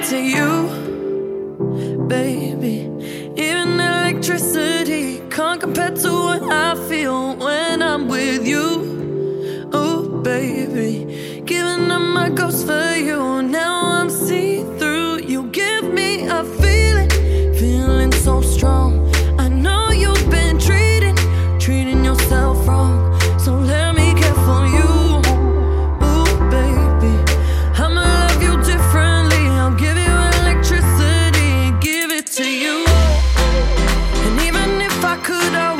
into you, baby. Even electricity can't compare to what I feel when I'm with you. Oh, baby. Giving up my ghost for you. could always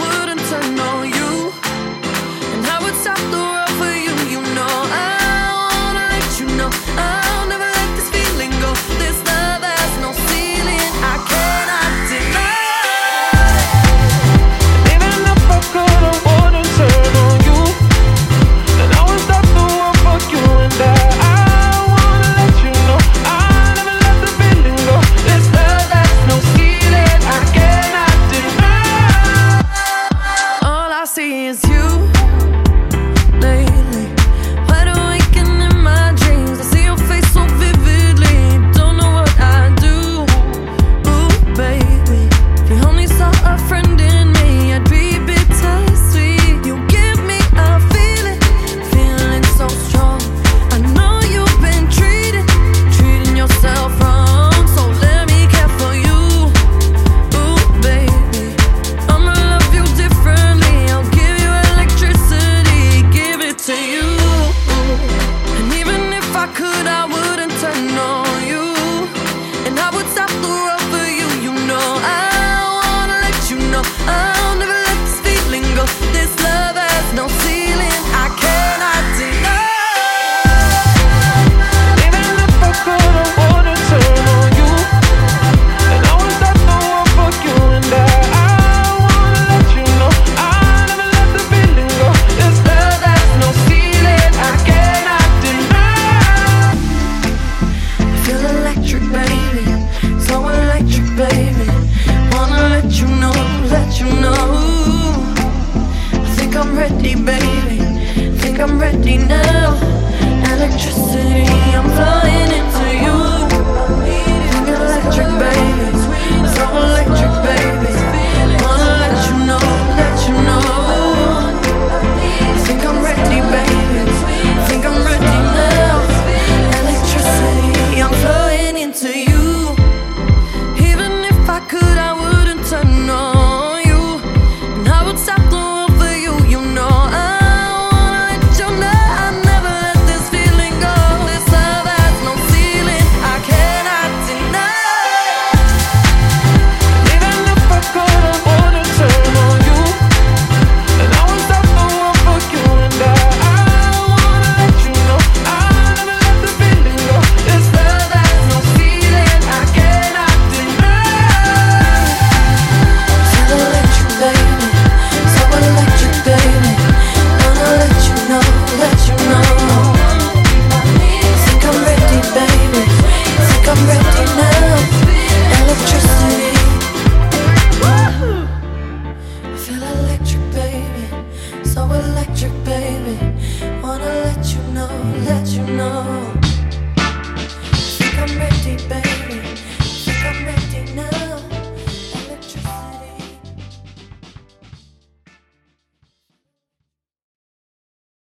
And even if I could, I would. now. Electricity, I'm flying.